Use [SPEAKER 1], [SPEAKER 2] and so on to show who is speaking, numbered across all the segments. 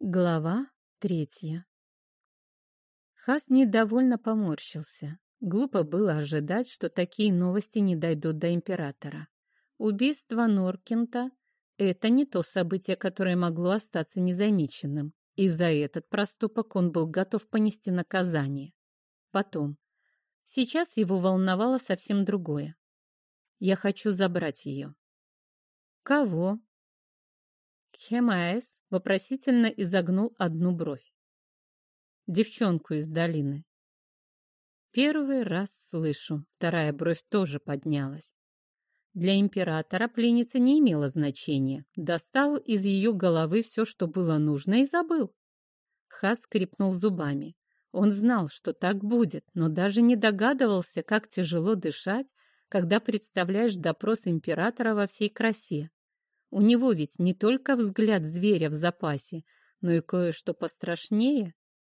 [SPEAKER 1] Глава третья Хас недовольно поморщился. Глупо было ожидать, что такие новости не дойдут до императора. Убийство Норкинта — это не то событие, которое могло остаться незамеченным, и за этот проступок он был готов понести наказание. Потом. Сейчас его волновало совсем другое. Я хочу забрать ее. Кого? Хемаэс вопросительно изогнул одну бровь. Девчонку из долины. Первый раз слышу, вторая бровь тоже поднялась. Для императора пленница не имела значения. Достал из ее головы все, что было нужно, и забыл. Хас скрипнул зубами. Он знал, что так будет, но даже не догадывался, как тяжело дышать, когда представляешь допрос императора во всей красе. У него ведь не только взгляд зверя в запасе, но и кое-что пострашнее.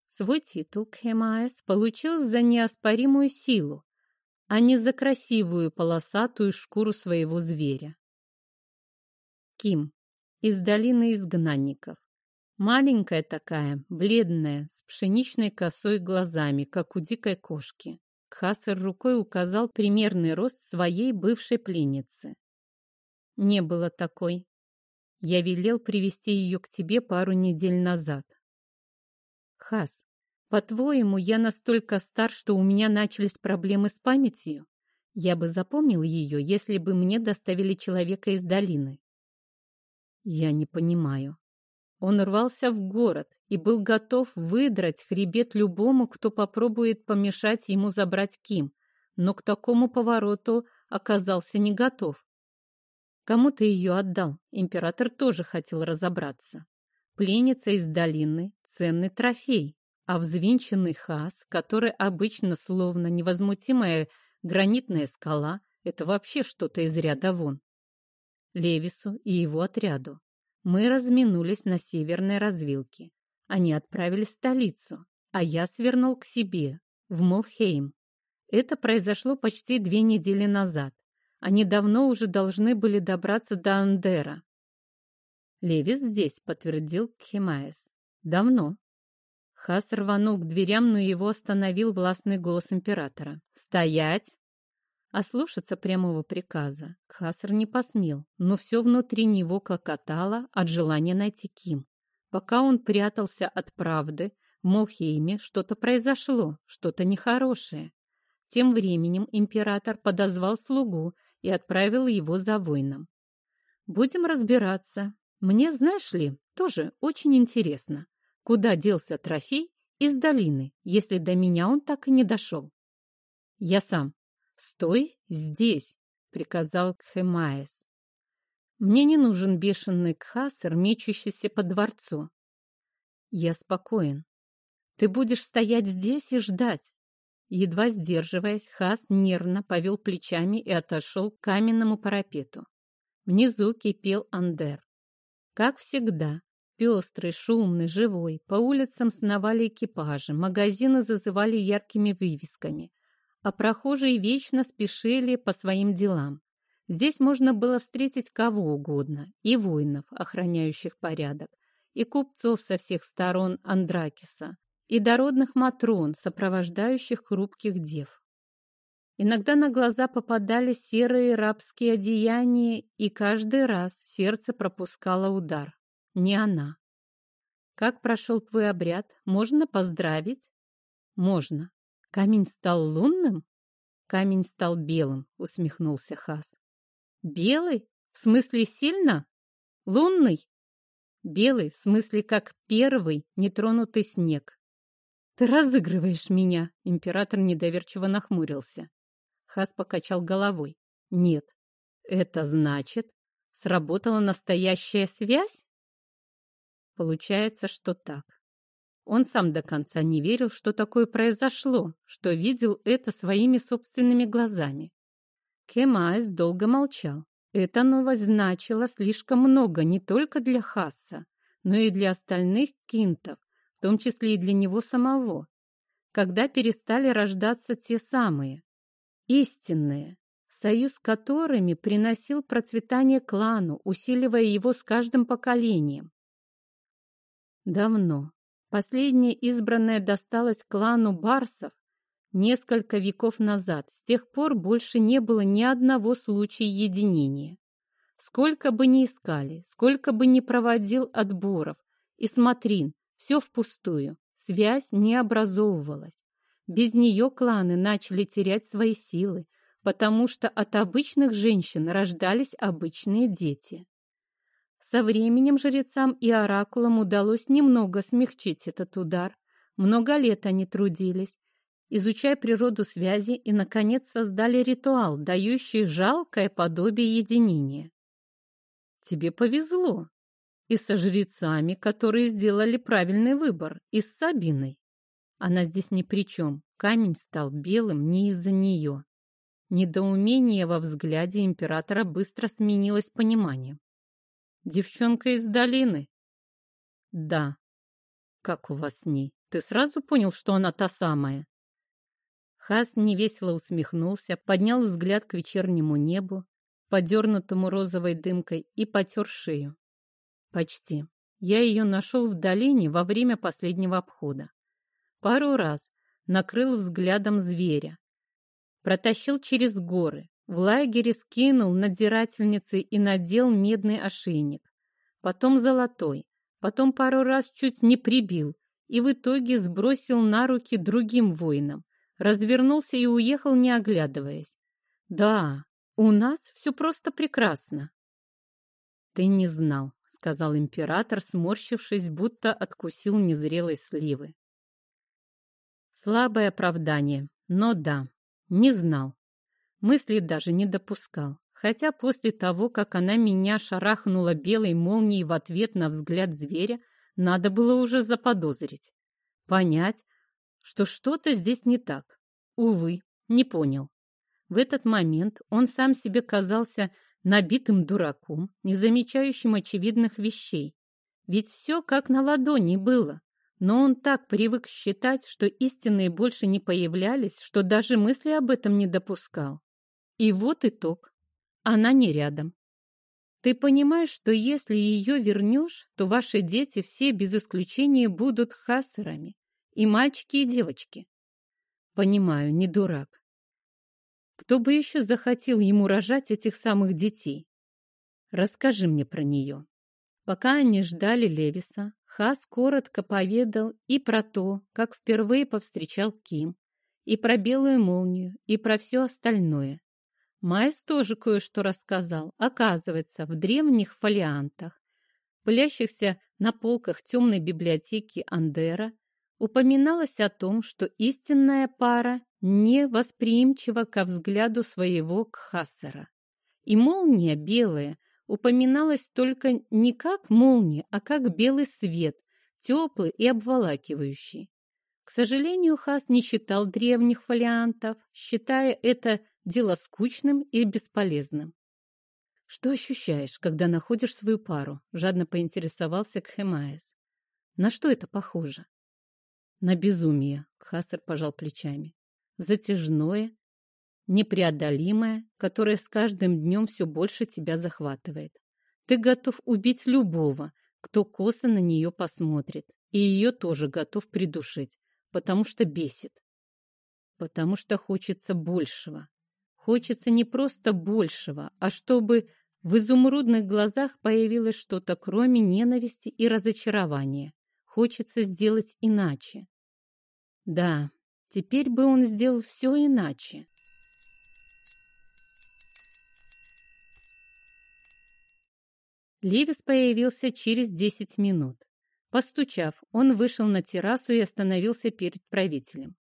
[SPEAKER 1] Свой титул Кхемаэс получил за неоспоримую силу, а не за красивую полосатую шкуру своего зверя. Ким из долины изгнанников. Маленькая такая, бледная, с пшеничной косой глазами, как у дикой кошки. Кхасер рукой указал примерный рост своей бывшей пленницы. Не было такой. Я велел привести ее к тебе пару недель назад. Хас, по-твоему, я настолько стар, что у меня начались проблемы с памятью? Я бы запомнил ее, если бы мне доставили человека из долины. Я не понимаю. Он рвался в город и был готов выдрать хребет любому, кто попробует помешать ему забрать Ким, но к такому повороту оказался не готов. Кому ты ее отдал? Император тоже хотел разобраться. Пленница из долины — ценный трофей, а взвинченный хас, который обычно словно невозмутимая гранитная скала, это вообще что-то из ряда вон. Левису и его отряду. Мы разминулись на северной развилке. Они отправились в столицу, а я свернул к себе, в Молхейм. Это произошло почти две недели назад. Они давно уже должны были добраться до Андера. Левис здесь, подтвердил Кхемаес. Давно. Хас рванул к дверям, но его остановил властный голос императора. «Стоять!» Ослушаться прямого приказа Хасар не посмел, но все внутри него клокотало от желания найти Ким. Пока он прятался от правды, в Молхейме что-то произошло, что-то нехорошее. Тем временем император подозвал слугу и отправил его за воином. «Будем разбираться. Мне, знаешь ли, тоже очень интересно, куда делся трофей из долины, если до меня он так и не дошел?» «Я сам. Стой здесь!» — приказал Кхемаес. «Мне не нужен бешеный кхасер, мечущийся по дворцу. Я спокоен. Ты будешь стоять здесь и ждать, Едва сдерживаясь, Хас нервно повел плечами и отошел к каменному парапету. Внизу кипел Андер. Как всегда, пестрый, шумный, живой, по улицам сновали экипажи, магазины зазывали яркими вывесками, а прохожие вечно спешили по своим делам. Здесь можно было встретить кого угодно, и воинов, охраняющих порядок, и купцов со всех сторон Андракиса, и дородных матрон, сопровождающих хрупких дев. Иногда на глаза попадали серые рабские одеяния, и каждый раз сердце пропускало удар. Не она. Как прошел твой обряд? Можно поздравить? Можно. Камень стал лунным? Камень стал белым, усмехнулся Хас. Белый? В смысле сильно? Лунный? Белый, в смысле как первый нетронутый снег. «Ты разыгрываешь меня!» Император недоверчиво нахмурился. Хас покачал головой. «Нет, это значит, сработала настоящая связь?» Получается, что так. Он сам до конца не верил, что такое произошло, что видел это своими собственными глазами. Кемаес долго молчал. Эта новость значила слишком много не только для Хасса, но и для остальных кинтов, том числе и для него самого, когда перестали рождаться те самые, истинные, союз которыми приносил процветание клану, усиливая его с каждым поколением. Давно. Последняя избранная досталась клану Барсов несколько веков назад. С тех пор больше не было ни одного случая единения. Сколько бы ни искали, сколько бы ни проводил отборов и смотрин, все впустую. Связь не образовывалась. Без нее кланы начали терять свои силы, потому что от обычных женщин рождались обычные дети. Со временем жрецам и оракулам удалось немного смягчить этот удар. Много лет они трудились, изучая природу связи и, наконец, создали ритуал, дающий жалкое подобие единения. Тебе повезло. И со жрецами, которые сделали правильный выбор, и с Сабиной. Она здесь ни при чем. Камень стал белым не из-за нее. Недоумение во взгляде императора быстро сменилось пониманием. «Девчонка из долины?» «Да». «Как у вас с ней? Ты сразу понял, что она та самая?» Хас невесело усмехнулся, поднял взгляд к вечернему небу, подернутому розовой дымкой, и потер шею. «Почти. Я ее нашел в долине во время последнего обхода. Пару раз накрыл взглядом зверя, протащил через горы, в лагере скинул надзирательницы и надел медный ошейник, потом золотой, потом пару раз чуть не прибил и в итоге сбросил на руки другим воинам, развернулся и уехал, не оглядываясь. Да, у нас все просто прекрасно. Ты не знал, сказал император, сморщившись, будто откусил незрелой сливы. Слабое оправдание, но да, не знал. Мысли даже не допускал. Хотя после того, как она меня шарахнула белой молнией в ответ на взгляд зверя, надо было уже заподозрить. Понять, что что-то здесь не так. Увы, не понял. В этот момент он сам себе казался набитым дураком, не замечающим очевидных вещей. Ведь все как на ладони было. Но он так привык считать, что истинные больше не появлялись, что даже мысли об этом не допускал. И вот итог. Она не рядом. Ты понимаешь, что если ее вернешь, то ваши дети все без исключения будут хассерами. И мальчики, и девочки. Понимаю, не дурак. Кто бы еще захотел ему рожать этих самых детей? Расскажи мне про нее. Пока они ждали Левиса, Хас коротко поведал и про то, как впервые повстречал Ким, и про белую молнию, и про все остальное. Майс тоже кое-что рассказал. Оказывается, в древних фолиантах, пылящихся на полках темной библиотеки Андера, упоминалось о том, что истинная пара не восприимчива ко взгляду своего Кхасара. И молния белая – упоминалось только не как молния, а как белый свет, теплый и обволакивающий. К сожалению, Хас не читал древних фолиантов, считая это дело скучным и бесполезным. «Что ощущаешь, когда находишь свою пару?» — жадно поинтересовался Кхемаес. «На что это похоже?» «На безумие», — Кхасар пожал плечами. «Затяжное, непреодолимая, которая с каждым днем все больше тебя захватывает. Ты готов убить любого, кто косо на нее посмотрит, и ее тоже готов придушить, потому что бесит. Потому что хочется большего. Хочется не просто большего, а чтобы в изумрудных глазах появилось что-то, кроме ненависти и разочарования. Хочется сделать иначе. Да, теперь бы он сделал все иначе. Левис появился через десять минут. Постучав, он вышел на террасу и остановился перед правителем.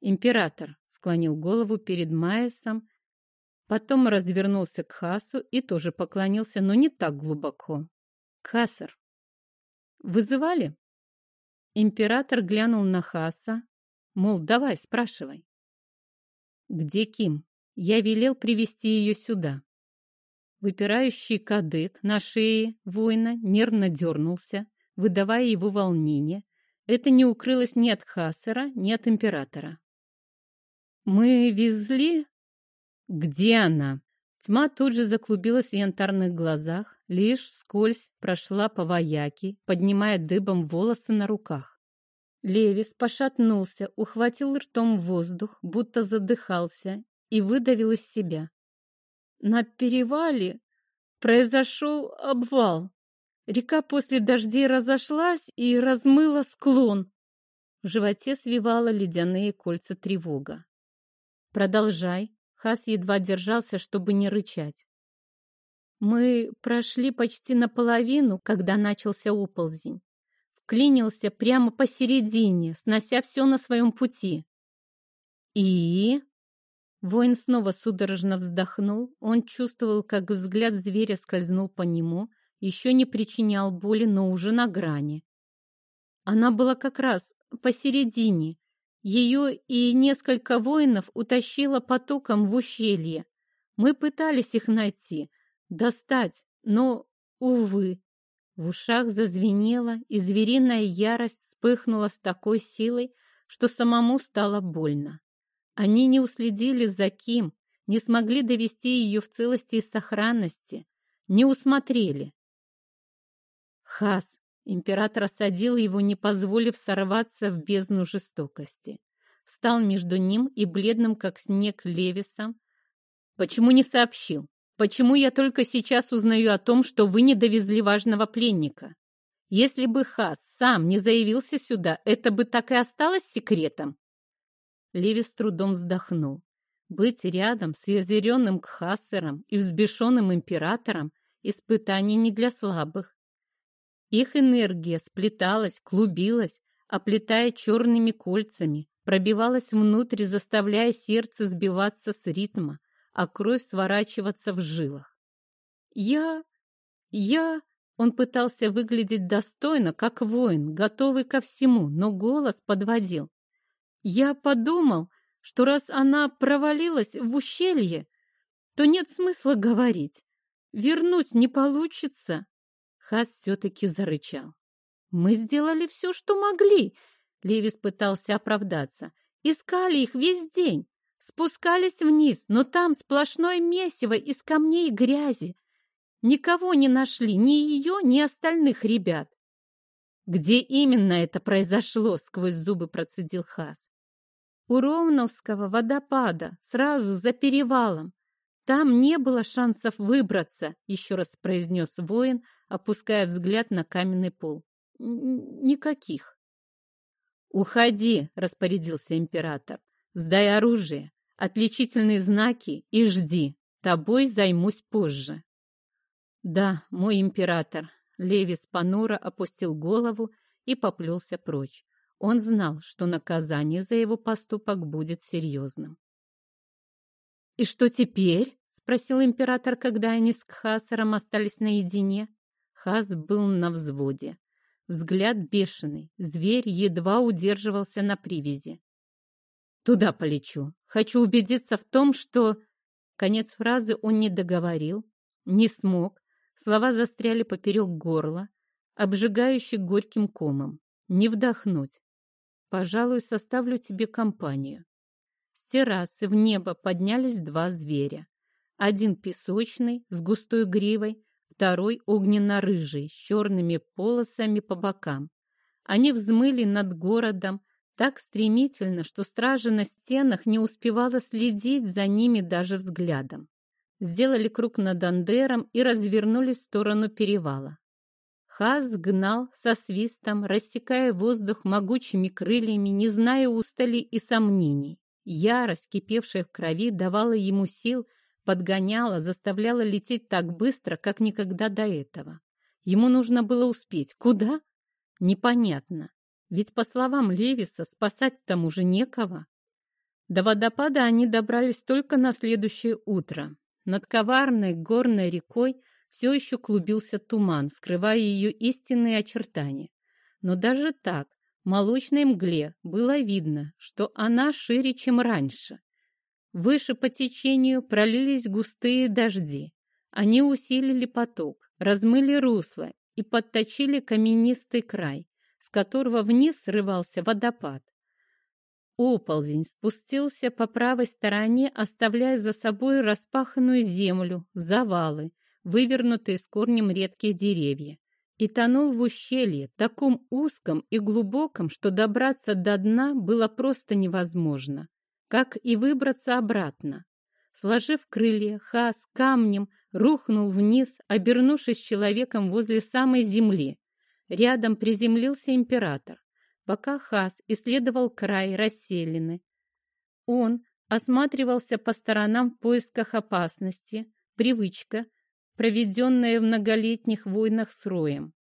[SPEAKER 1] Император склонил голову перед Майесом, потом развернулся к Хасу и тоже поклонился, но не так глубоко. Хасар. Вызывали? Император глянул на Хаса, мол, давай, спрашивай. Где Ким? Я велел привести ее сюда. Выпирающий кадык на шее воина нервно дернулся, выдавая его волнение. Это не укрылось ни от Хасера, ни от императора. «Мы везли...» «Где она?» Тьма тут же заклубилась в янтарных глазах. Лишь вскользь прошла по вояке, поднимая дыбом волосы на руках. Левис пошатнулся, ухватил ртом воздух, будто задыхался, и выдавил из себя. На перевале произошел обвал. Река после дождей разошлась и размыла склон. В животе свивала ледяные кольца тревога. «Продолжай». Хас едва держался, чтобы не рычать. Мы прошли почти наполовину, когда начался оползень. Вклинился прямо посередине, снося все на своем пути. И... Воин снова судорожно вздохнул. Он чувствовал, как взгляд зверя скользнул по нему, еще не причинял боли, но уже на грани. Она была как раз посередине. Ее и несколько воинов утащило потоком в ущелье. Мы пытались их найти, достать, но, увы. В ушах зазвенело, и звериная ярость вспыхнула с такой силой, что самому стало больно. Они не уследили за Ким, не смогли довести ее в целости и сохранности, не усмотрели. Хас, император осадил его, не позволив сорваться в бездну жестокости. Встал между ним и бледным, как снег, Левисом. Почему не сообщил? Почему я только сейчас узнаю о том, что вы не довезли важного пленника? Если бы Хас сам не заявился сюда, это бы так и осталось секретом. Леви с трудом вздохнул. Быть рядом с язеренным Кхасером и взбешенным императором — испытание не для слабых. Их энергия сплеталась, клубилась, оплетая черными кольцами, пробивалась внутрь, заставляя сердце сбиваться с ритма, а кровь сворачиваться в жилах. «Я... я...» Он пытался выглядеть достойно, как воин, готовый ко всему, но голос подводил. «Я подумал, что раз она провалилась в ущелье, то нет смысла говорить. Вернуть не получится». Хас все-таки зарычал. «Мы сделали все, что могли», — Левис пытался оправдаться. «Искали их весь день. Спускались вниз, но там сплошное месиво из камней и грязи. Никого не нашли, ни ее, ни остальных ребят. Где именно это произошло, сквозь зубы процедил Хас. У Ровновского водопада, сразу за перевалом. Там не было шансов выбраться, еще раз произнес воин, опуская взгляд на каменный пол. Никаких. «Уходи», — распорядился император. Сдай оружие, отличительные знаки и жди. Тобой займусь позже. Да, мой император. Левис понуро опустил голову и поплелся прочь. Он знал, что наказание за его поступок будет серьезным. «И что теперь?» — спросил император, когда они с Кхасаром остались наедине. Хас был на взводе. Взгляд бешеный, зверь едва удерживался на привязи. Туда полечу. Хочу убедиться в том, что...» Конец фразы он не договорил, не смог. Слова застряли поперек горла, обжигающий горьким комом. Не вдохнуть. Пожалуй, составлю тебе компанию. С террасы в небо поднялись два зверя. Один песочный, с густой гривой, второй огненно-рыжий, с черными полосами по бокам. Они взмыли над городом, так стремительно, что стража на стенах не успевала следить за ними даже взглядом. Сделали круг над Андером и развернулись в сторону перевала. Хаз гнал со свистом, рассекая воздух могучими крыльями, не зная устали и сомнений. Ярость, кипевшая в крови, давала ему сил, подгоняла, заставляла лететь так быстро, как никогда до этого. Ему нужно было успеть. Куда? Непонятно. Ведь, по словам Левиса, спасать там уже некого. До водопада они добрались только на следующее утро. Над коварной горной рекой все еще клубился туман, скрывая ее истинные очертания. Но даже так, в молочной мгле было видно, что она шире, чем раньше. Выше по течению пролились густые дожди. Они усилили поток, размыли русло и подточили каменистый край с которого вниз срывался водопад. Оползень спустился по правой стороне, оставляя за собой распаханную землю, завалы, вывернутые с корнем редкие деревья, и тонул в ущелье, таком узком и глубоком, что добраться до дна было просто невозможно, как и выбраться обратно. Сложив крылья, Хас камнем рухнул вниз, обернувшись человеком возле самой земли. Рядом приземлился император. Пока Хас исследовал край расселены, он осматривался по сторонам в поисках опасности, привычка, проведенная в многолетних войнах с Роем.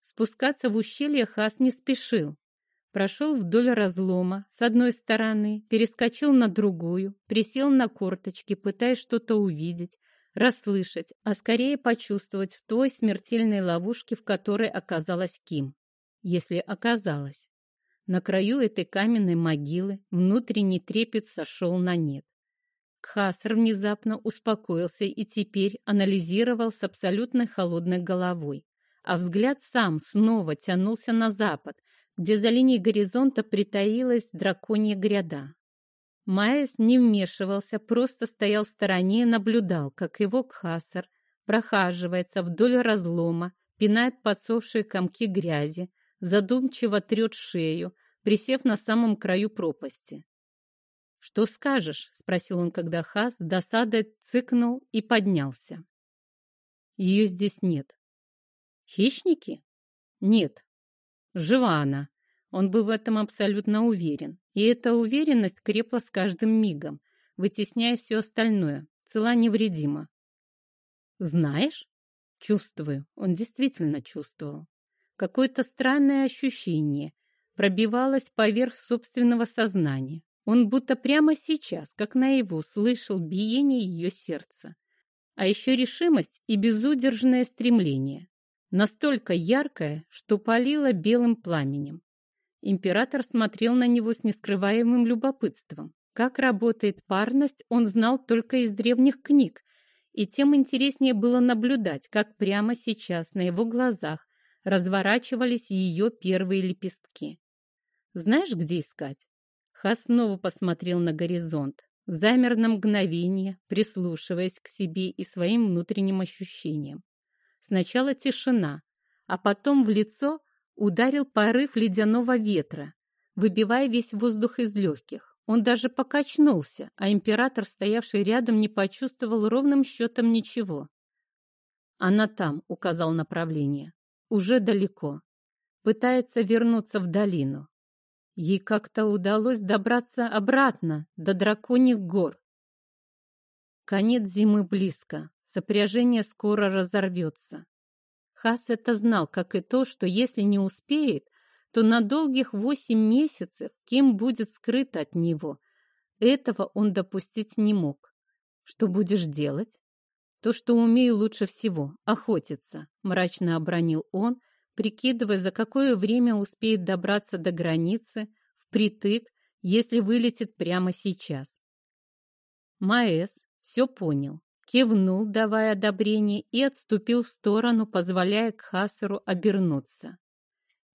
[SPEAKER 1] Спускаться в ущелье Хас не спешил. Прошел вдоль разлома с одной стороны, перескочил на другую, присел на корточки, пытаясь что-то увидеть, расслышать, а скорее почувствовать в той смертельной ловушке, в которой оказалась Ким. Если оказалась. На краю этой каменной могилы внутренний трепет сошел на нет. Кхаср внезапно успокоился и теперь анализировал с абсолютно холодной головой, а взгляд сам снова тянулся на запад, где за линией горизонта притаилась драконья гряда. Майес не вмешивался, просто стоял в стороне и наблюдал, как его Кхасар прохаживается вдоль разлома, пинает подсохшие комки грязи, задумчиво трет шею, присев на самом краю пропасти. «Что скажешь?» — спросил он, когда Хас досадой цыкнул и поднялся. «Ее здесь нет». «Хищники?» «Нет. Жива она». Он был в этом абсолютно уверен. И эта уверенность крепла с каждым мигом, вытесняя все остальное, цела невредима. «Знаешь?» «Чувствую». Он действительно чувствовал. Какое-то странное ощущение пробивалось поверх собственного сознания. Он будто прямо сейчас, как наяву, слышал биение ее сердца. А еще решимость и безудержное стремление. Настолько яркое, что палило белым пламенем. Император смотрел на него с нескрываемым любопытством. Как работает парность, он знал только из древних книг, и тем интереснее было наблюдать, как прямо сейчас на его глазах разворачивались ее первые лепестки. Знаешь, где искать? Хас снова посмотрел на горизонт, замер на мгновение, прислушиваясь к себе и своим внутренним ощущениям. Сначала тишина, а потом в лицо ударил порыв ледяного ветра, выбивая весь воздух из легких. Он даже покачнулся, а император, стоявший рядом, не почувствовал ровным счетом ничего. «Она там», — указал направление, — «уже далеко. Пытается вернуться в долину. Ей как-то удалось добраться обратно, до драконьих гор. Конец зимы близко, сопряжение скоро разорвется. Хас это знал, как и то, что если не успеет, то на долгих восемь месяцев Ким будет скрыт от него. Этого он допустить не мог. Что будешь делать? То, что умею лучше всего — охотиться, мрачно обронил он, прикидывая, за какое время успеет добраться до границы, впритык, если вылетит прямо сейчас. Маэс все понял, кивнул, давая одобрение, и отступил в сторону, позволяя Кхасеру обернуться.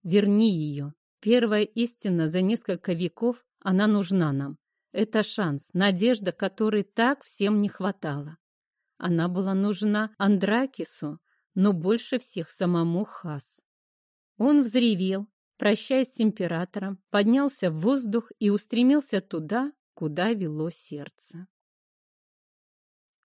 [SPEAKER 1] «Верни ее. Первая истина за несколько веков, она нужна нам. Это шанс, надежда, которой так всем не хватало. Она была нужна Андракису, но больше всех самому Хас. Он взревел, прощаясь с императором, поднялся в воздух и устремился туда, куда вело сердце.